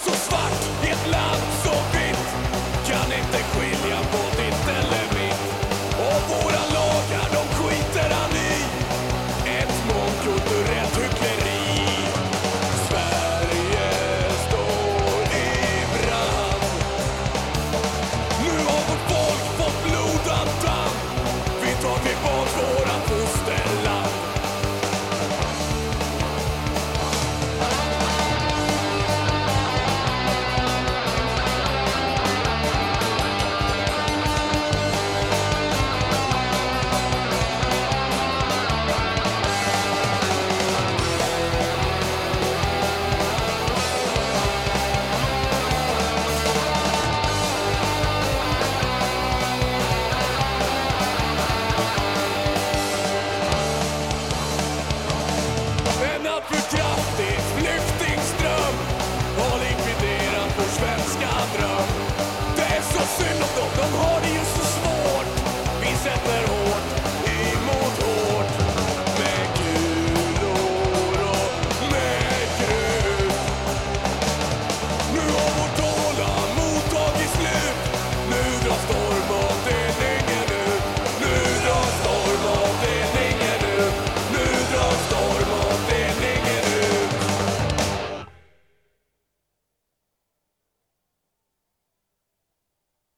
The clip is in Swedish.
så svart i ett land